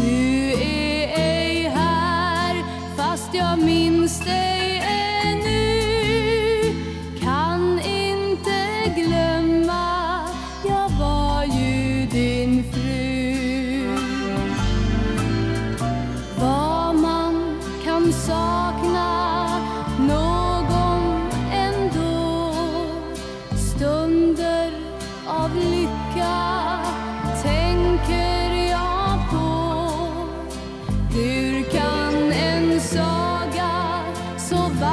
Du är ej här fast jag minns dig ännu. Kan inte glömma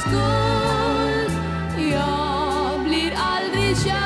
skull Jag blir aldrig kär.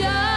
show.